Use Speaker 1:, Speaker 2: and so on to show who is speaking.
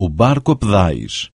Speaker 1: o barco a pedais.